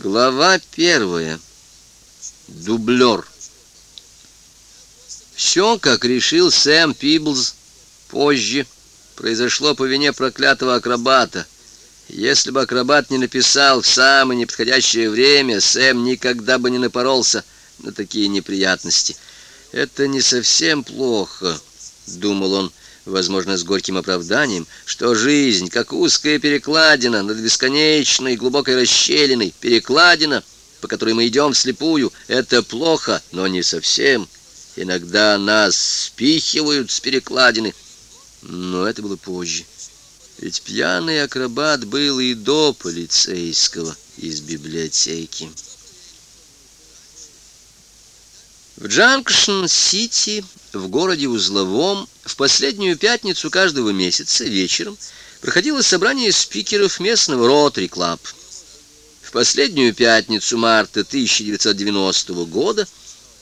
Глава первая. Дублер. Все, как решил Сэм Пиблз позже, произошло по вине проклятого акробата. Если бы акробат не написал в самое неподходящее время, Сэм никогда бы не напоролся на такие неприятности. Это не совсем плохо, думал он, возможно, с горьким оправданием, что жизнь, как узкая перекладина над бесконечной глубокой расщелиной, перекладина, по которой мы идем вслепую, это плохо, но не совсем. Иногда нас спихивают с перекладины, но это было позже. Ведь пьяный акробат был и до полицейского из библиотеки. В Джанкшн-Сити, в городе Узловом, в последнюю пятницу каждого месяца вечером проходило собрание спикеров местного Ротари Клаб. В последнюю пятницу марта 1990 года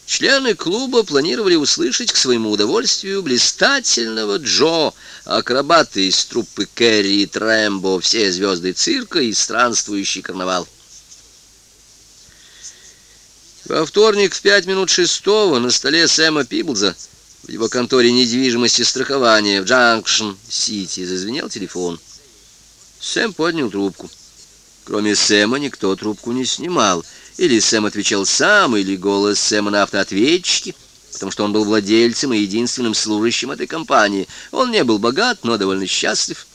члены клуба планировали услышать к своему удовольствию блистательного Джо, акробата из труппы Кэрри и Трэмбо, все звезды цирка и странствующий карнавал. Во вторник в пять минут шестого на столе Сэма Пиблза в его конторе недвижимости страхования в Джанкшн-Сити зазвенел телефон. Сэм поднял трубку. Кроме Сэма никто трубку не снимал. Или Сэм отвечал сам, или голос Сэма на автоответчике, потому что он был владельцем и единственным служащим этой компании. Он не был богат, но довольно счастлив.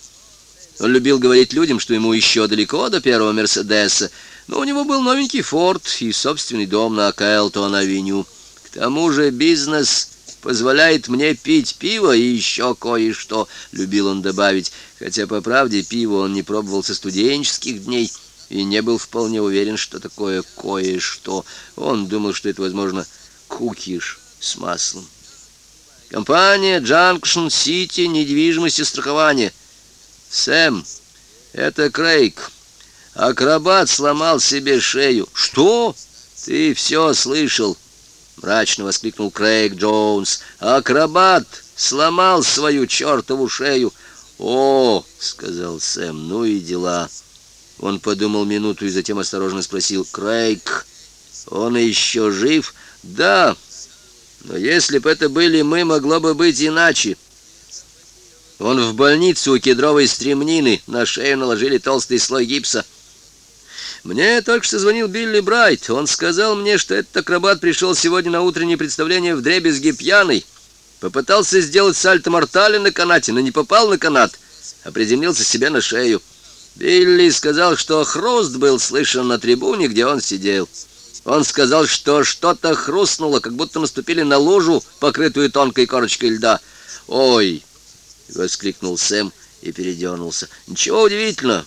Он любил говорить людям, что ему еще далеко до первого Мерседеса, но у него был новенький форт и собственный дом на Кэлтон-авеню. К тому же бизнес позволяет мне пить пиво и еще кое-что, любил он добавить, хотя, по правде, пиво он не пробовал со студенческих дней и не был вполне уверен, что такое кое-что. Он думал, что это, возможно, кукиш с маслом. Компания Junction City недвижимость и страхование. Сэм, это Крейг. Акробат сломал себе шею. Что? Ты все слышал? Мрачно воскликнул Крейг Джонс. Акробат сломал свою чертову шею. О, сказал Сэм, ну и дела. Он подумал минуту и затем осторожно спросил. Крейг, он еще жив? Да. Но если бы это были мы, могло бы быть иначе. Он в больницу у кедровой стремнины. На шею наложили толстый слой гипса. Мне только что звонил Билли Брайт. Он сказал мне, что этот акробат пришел сегодня на утреннее представление в дребезги пьяный. Попытался сделать сальто-мортале на канате, но не попал на канат, а приземлился себе на шею. Билли сказал, что хруст был слышен на трибуне, где он сидел. Он сказал, что что-то хрустнуло, как будто наступили на лужу, покрытую тонкой корочкой льда. «Ой!» — воскликнул Сэм и передернулся. «Ничего удивительного.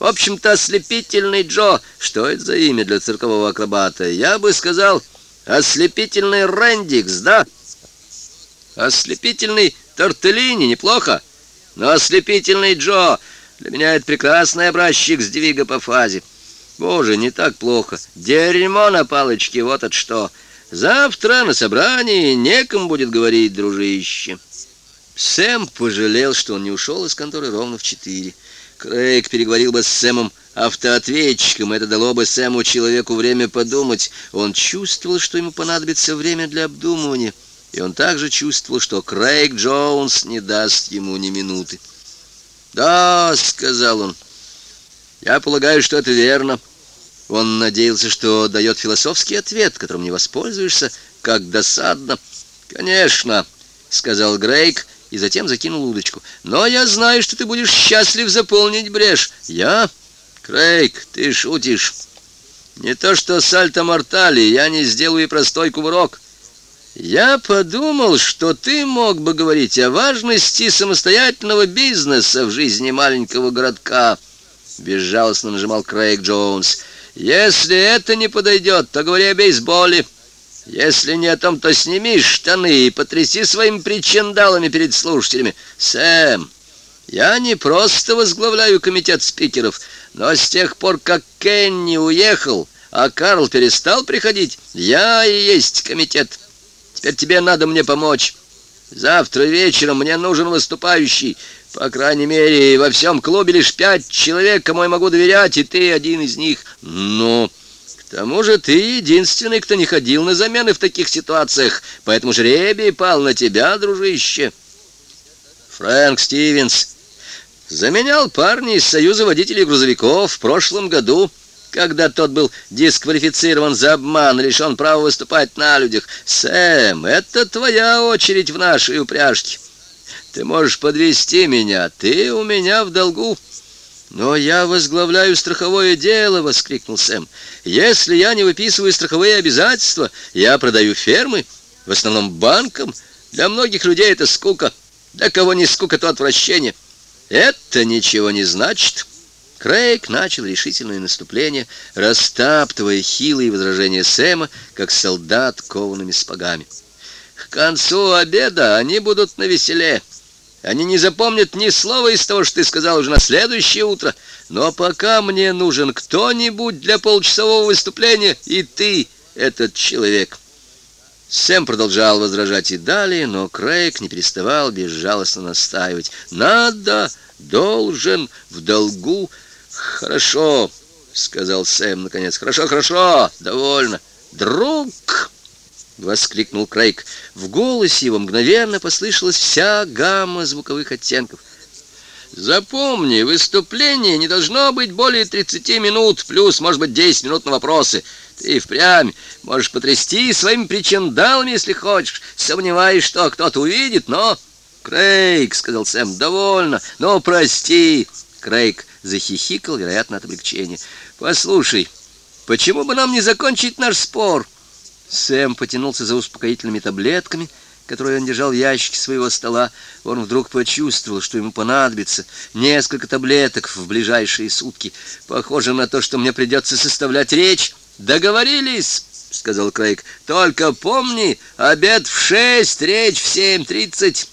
В общем-то, ослепительный Джо. Что это за имя для циркового акробата? Я бы сказал, ослепительный Рэндикс, да? Ослепительный Тортеллини, неплохо. Но ослепительный Джо, для меня это прекрасный образчик сдвига по фазе. Боже, не так плохо. Дерьмо на палочке, вот от что. Завтра на собрании некому будет говорить, дружище. Сэм пожалел, что он не ушел из конторы ровно в четыре. Крейг переговорил бы с Сэмом автоответчиком, это дало бы Сэму человеку время подумать. Он чувствовал, что ему понадобится время для обдумывания, и он также чувствовал, что Крейг Джонс не даст ему ни минуты. «Да», — сказал он, — «я полагаю, что это верно». Он надеялся, что дает философский ответ, которым не воспользуешься, как досадно. «Конечно», — сказал Грейг, и затем закинул удочку. «Но я знаю, что ты будешь счастлив заполнить брешь. Я? Крейг, ты шутишь. Не то что сальто-мортали, я не сделаю и простой кувырок. Я подумал, что ты мог бы говорить о важности самостоятельного бизнеса в жизни маленького городка». Безжалостно нажимал Крейг Джонс. «Если это не подойдет, то говори о бейсболе». Если не о том, то сними штаны и потряси своими причиндалами перед слушателями. Сэм, я не просто возглавляю комитет спикеров, но с тех пор, как Кенни уехал, а Карл перестал приходить, я и есть комитет. Теперь тебе надо мне помочь. Завтра вечером мне нужен выступающий. По крайней мере, во всем клубе лишь пять человек, кому я могу доверять, и ты один из них. Но к тому же ты единственный, кто не ходил на замены в таких ситуациях, поэтому жребий пал на тебя, дружище. Фрэнк Стивенс заменял парня из Союза водителей грузовиков в прошлом году, когда тот был дисквалифицирован за обман, лишен права выступать на людях. Сэм, это твоя очередь в нашей упряжке. Ты можешь подвести меня, ты у меня в долгу. Но я возглавляю страховое дело, воскликнул Сэм. Если я не выписываю страховые обязательства, я продаю фермы, в основном банкам. Для многих людей это скука. Для кого не скука, то отвращение. Это ничего не значит. Крейг начал решительное наступление, растаптывая хилые возражения Сэма, как солдат коваными спагами. К концу обеда они будут на веселе. Они не запомнят ни слова из того, что ты сказал уже на следующее утро. Но пока мне нужен кто-нибудь для получасового выступления, и ты, этот человек. Сэм продолжал возражать и далее, но Крейг не переставал безжалостно настаивать. «Надо, должен, в долгу». «Хорошо», — сказал Сэм наконец. «Хорошо, хорошо, довольно. Друг!» Воскликнул Крейг. В голосе его мгновенно послышалась вся гамма звуковых оттенков. Запомни, выступление не должно быть более 30 минут, плюс, может быть, 10 минут на вопросы. Ты впрямь можешь потрясти своими причиндалами, если хочешь, сомневаюсь, что кто-то увидит, но... Крейг, — сказал Сэм, — довольно, но прости. Крейг захихикал, вероятно, от облегчения. Послушай, почему бы нам не закончить наш спор? — Сэм потянулся за успокоительными таблетками, которые он держал в ящике своего стола. Он вдруг почувствовал, что ему понадобится несколько таблеток в ближайшие сутки. Похоже на то, что мне придется составлять речь. «Договорились!» — сказал Крейг. «Только помни, обед в шесть, речь в семь тридцать.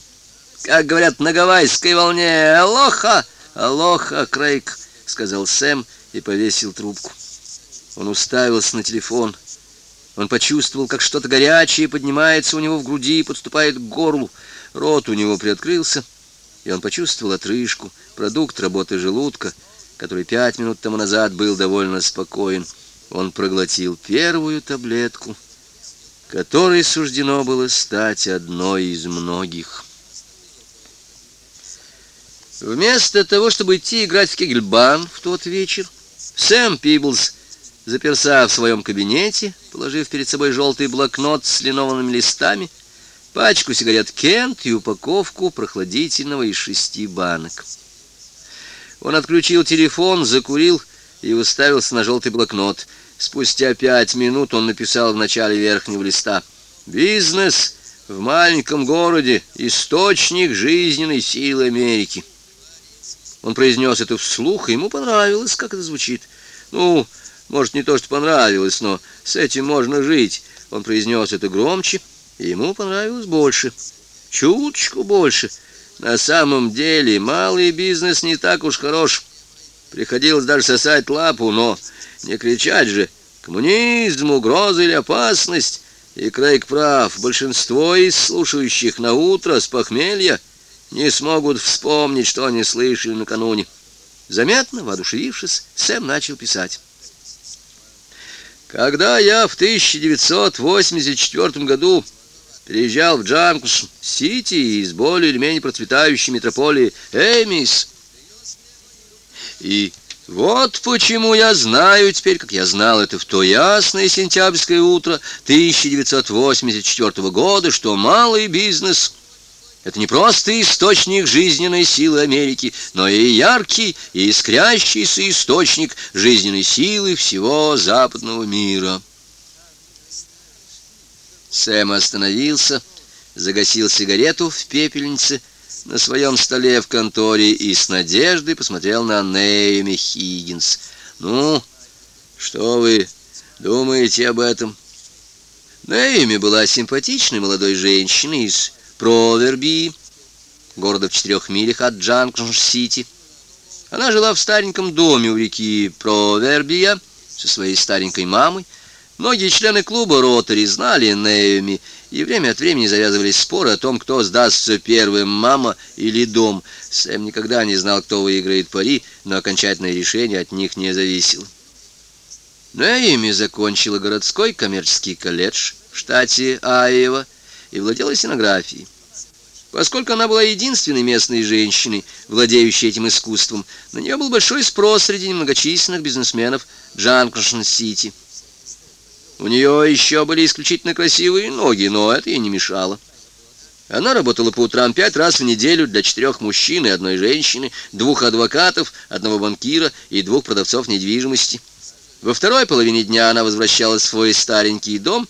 Как говорят на гавайской волне, алоха!» «Алоха, Крейг!» — сказал Сэм и повесил трубку. Он уставился на телефон — он почувствовал, как что-то горячее поднимается у него в груди и подступает к горлу. Рот у него приоткрылся, и он почувствовал отрыжку, продукт работы желудка, который пять минут тому назад был довольно спокоен. Он проглотил первую таблетку, которой суждено было стать одной из многих. Вместо того, чтобы идти играть в кегельбан в тот вечер, Сэм Пиблз заперся в своем кабинете, положив перед собой желтый блокнот с линованными листами, пачку сигарет Кент и упаковку прохладительного из шести банок. Он отключил телефон, закурил и уставился на желтый блокнот. Спустя пять минут он написал в начале верхнего листа «Бизнес в маленьком городе — источник жизненной силы Америки». Он произнес это вслух, и ему понравилось, как это звучит. «Ну, может, не то, что понравилось, но с этим можно жить. Он произнес это громче, и ему понравилось больше. Чуточку больше. На самом деле, малый бизнес не так уж хорош. Приходилось даже сосать лапу, но не кричать же. Коммунизм, угроза или опасность. И Крейг прав. Большинство из слушающих на утро с похмелья не смогут вспомнить, что они слышали накануне. Заметно воодушевившись, Сэм начал писать. Когда я в 1984 году переезжал в Джанкш-Сити из более или менее процветающей метрополии Эмис, и вот почему я знаю теперь, как я знал это в то ясное сентябрьское утро 1984 года, что малый бизнес — это не просто источник жизненной силы Америки, но и яркий и искрящийся источник жизненной силы всего западного мира. Сэм остановился, загасил сигарету в пепельнице на своем столе в конторе и с надеждой посмотрел на Нейми Хиггинс. «Ну, что вы думаете об этом?» Нейми была симпатичной молодой женщиной из Проверби, города в четырех милях от Джанкшн-Сити. Она жила в стареньком доме у реки Провербия со своей старенькой мамой. Многие члены клуба Ротари знали Неоми, и время от времени завязывались споры о том, кто сдастся первым, мама или дом. Сэм никогда не знал, кто выиграет пари, но окончательное решение от них не зависело. Неоми закончила городской коммерческий колледж в штате Айова и владела сценографией. Поскольку она была единственной местной женщиной, владеющей этим искусством, на нее был большой спрос среди немногочисленных бизнесменов Джанкшн-Сити. У нее еще были исключительно красивые ноги, но это ей не мешало. Она работала по утрам пять раз в неделю для четырех мужчин и одной женщины, двух адвокатов, одного банкира и двух продавцов недвижимости. Во второй половине дня она возвращалась в свой старенький дом,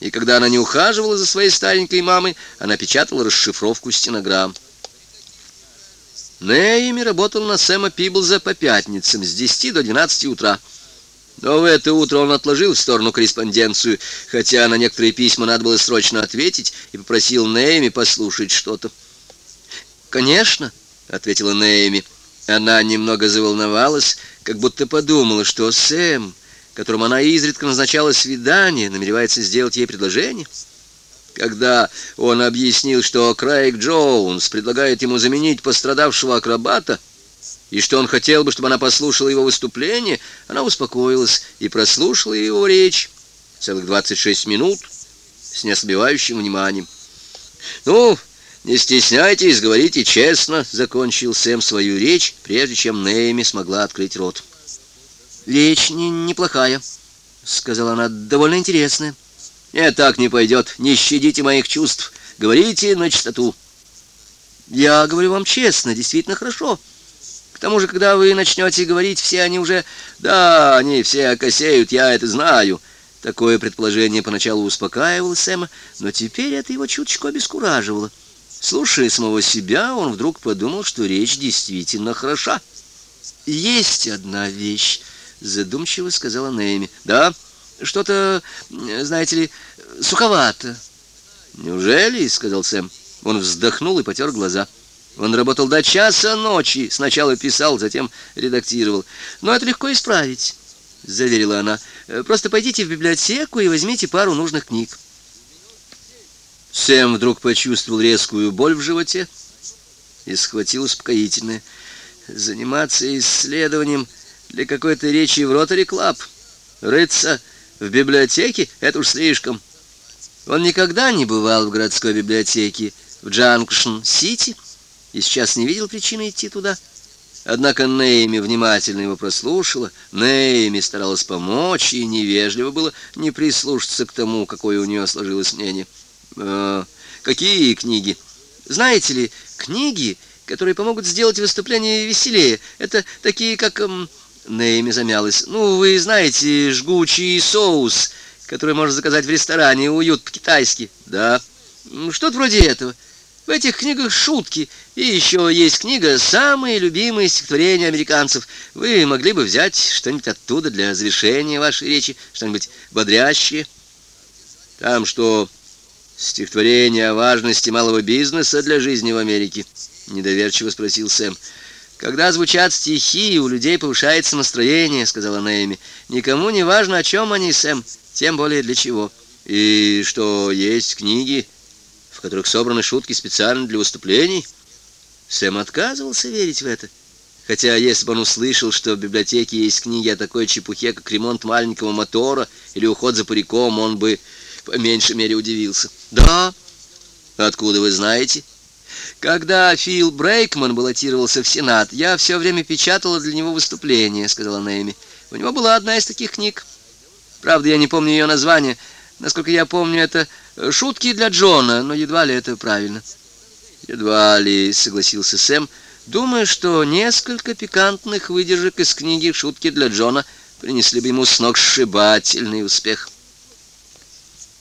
и когда она не ухаживала за своей старенькой мамой, она печатала расшифровку стенограмм. Нэйми работал на Сэма Пиблза по пятницам с 10 до 12 утра. Но в это утро он отложил в сторону корреспонденцию, хотя на некоторые письма надо было срочно ответить, и попросил Нейми послушать что-то. «Конечно», — ответила Нейми. Она немного заволновалась, как будто подумала, что Сэм, которому она изредка назначала свидание, намеревается сделать ей предложение. Когда он объяснил, что Крейг Джоунс предлагает ему заменить пострадавшего акробата, и что он хотел бы, чтобы она послушала его выступление, она успокоилась и прослушала его речь целых 26 минут с неослабевающим вниманием. «Ну, не стесняйтесь, говорите честно», — закончил Сэм свою речь, прежде чем Нейми смогла открыть рот. «Речь не, неплохая», — сказала она, — «довольно интересная». «Нет, так не пойдет. Не щадите моих чувств. Говорите на чистоту». «Я говорю вам честно, действительно хорошо». К тому же, когда вы начнете говорить, все они уже... Да, они все окосеют, я это знаю. Такое предположение поначалу успокаивало Сэма, но теперь это его чуточку обескураживало. Слушая самого себя, он вдруг подумал, что речь действительно хороша. «Есть одна вещь», — задумчиво сказала Нэйми. «Да, что-то, знаете ли, суховато». «Неужели?» — сказал Сэм. Он вздохнул и потер глаза. Он работал до часа ночи, сначала писал, затем редактировал. Но это легко исправить, заверила она. Просто пойдите в библиотеку и возьмите пару нужных книг. Сэм вдруг почувствовал резкую боль в животе и схватил успокоительное. Заниматься исследованием для какой-то речи в Ротари Клаб, рыться в библиотеке — это уж слишком. Он никогда не бывал в городской библиотеке в Джанкшн-Сити, и сейчас не видел причины идти туда. Однако Нейми внимательно его прослушала, Нейми старалась помочь, и невежливо было не прислушаться к тому, какое у нее сложилось мнение. «Э, «Какие книги?» «Знаете ли, книги, которые помогут сделать выступление веселее. Это такие, как...» эм, Нейми замялась. «Ну, вы знаете, жгучий соус, который можно заказать в ресторане, уют по-китайски». «Да». «Что-то вроде этого». В этих книгах шутки, и еще есть книга «Самые любимые стихотворения американцев». Вы могли бы взять что-нибудь оттуда для завершения вашей речи, что-нибудь бодрящее. Там что, стихотворение о важности малого бизнеса для жизни в Америке? Недоверчиво спросил Сэм. «Когда звучат стихи, у людей повышается настроение», — сказала Нэйми. «Никому не важно, о чем они, Сэм, тем более для чего. И что есть книги, в которых собраны шутки специально для выступлений. Сэм отказывался верить в это. Хотя, если бы он услышал, что в библиотеке есть книги о такой чепухе, как ремонт маленького мотора или уход за париком, он бы по меньшей мере удивился. «Да? Откуда вы знаете?» «Когда Фил Брейкман баллотировался в Сенат, я все время печатала для него выступление», — сказала Нэйми. «У него была одна из таких книг. Правда, я не помню ее название. Насколько я помню, это Шутки для Джона, но едва ли это правильно. Едва ли, согласился Сэм, думая, что несколько пикантных выдержек из книги «Шутки для Джона» принесли бы ему сногсшибательный успех.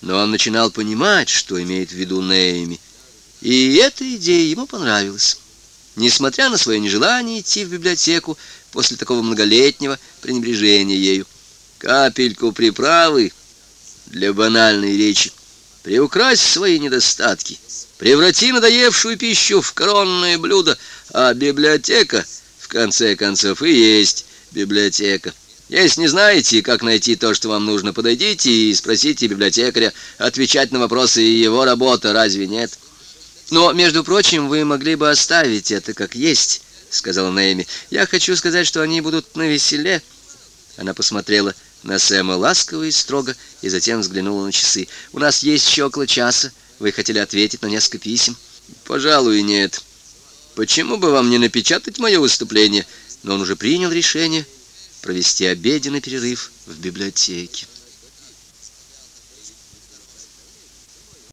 Но он начинал понимать, что имеет в виду Нейми, и эта идея ему понравилась. Несмотря на свое нежелание идти в библиотеку после такого многолетнего пренебрежения ею. Капельку приправы для банальной речи Приукрась свои недостатки, преврати надоевшую пищу в коронное блюдо, а библиотека, в конце концов, и есть библиотека. Если не знаете, как найти то, что вам нужно, подойдите и спросите библиотекаря. Отвечать на вопросы его работа, разве нет? Но, между прочим, вы могли бы оставить это как есть, сказала Нэйми. Я хочу сказать, что они будут на веселе. Она посмотрела на Сэма ласково и строго, и затем взглянула на часы. «У нас есть еще около часа. Вы хотели ответить на несколько писем?» «Пожалуй, нет. Почему бы вам не напечатать мое выступление?» Но он уже принял решение провести обеденный перерыв в библиотеке.